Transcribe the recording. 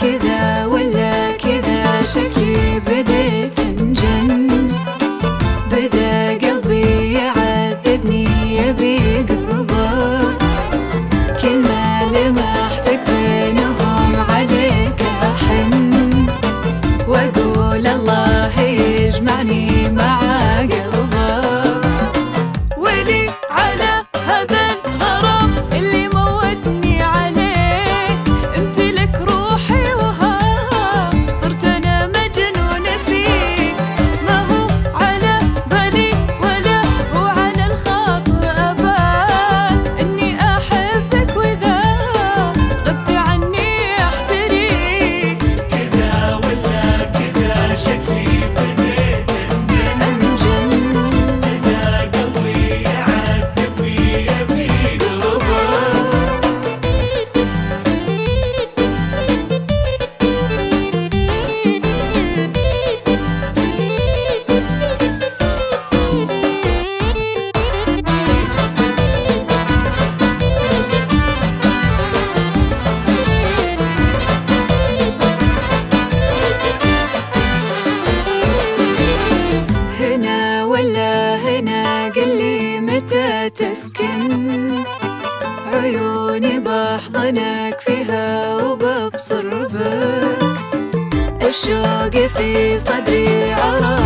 كذا ولا كذا شكلي بدأ You. متى تسكن عيوني بحضنك فيها وببصر بك الشوق في صدري عرق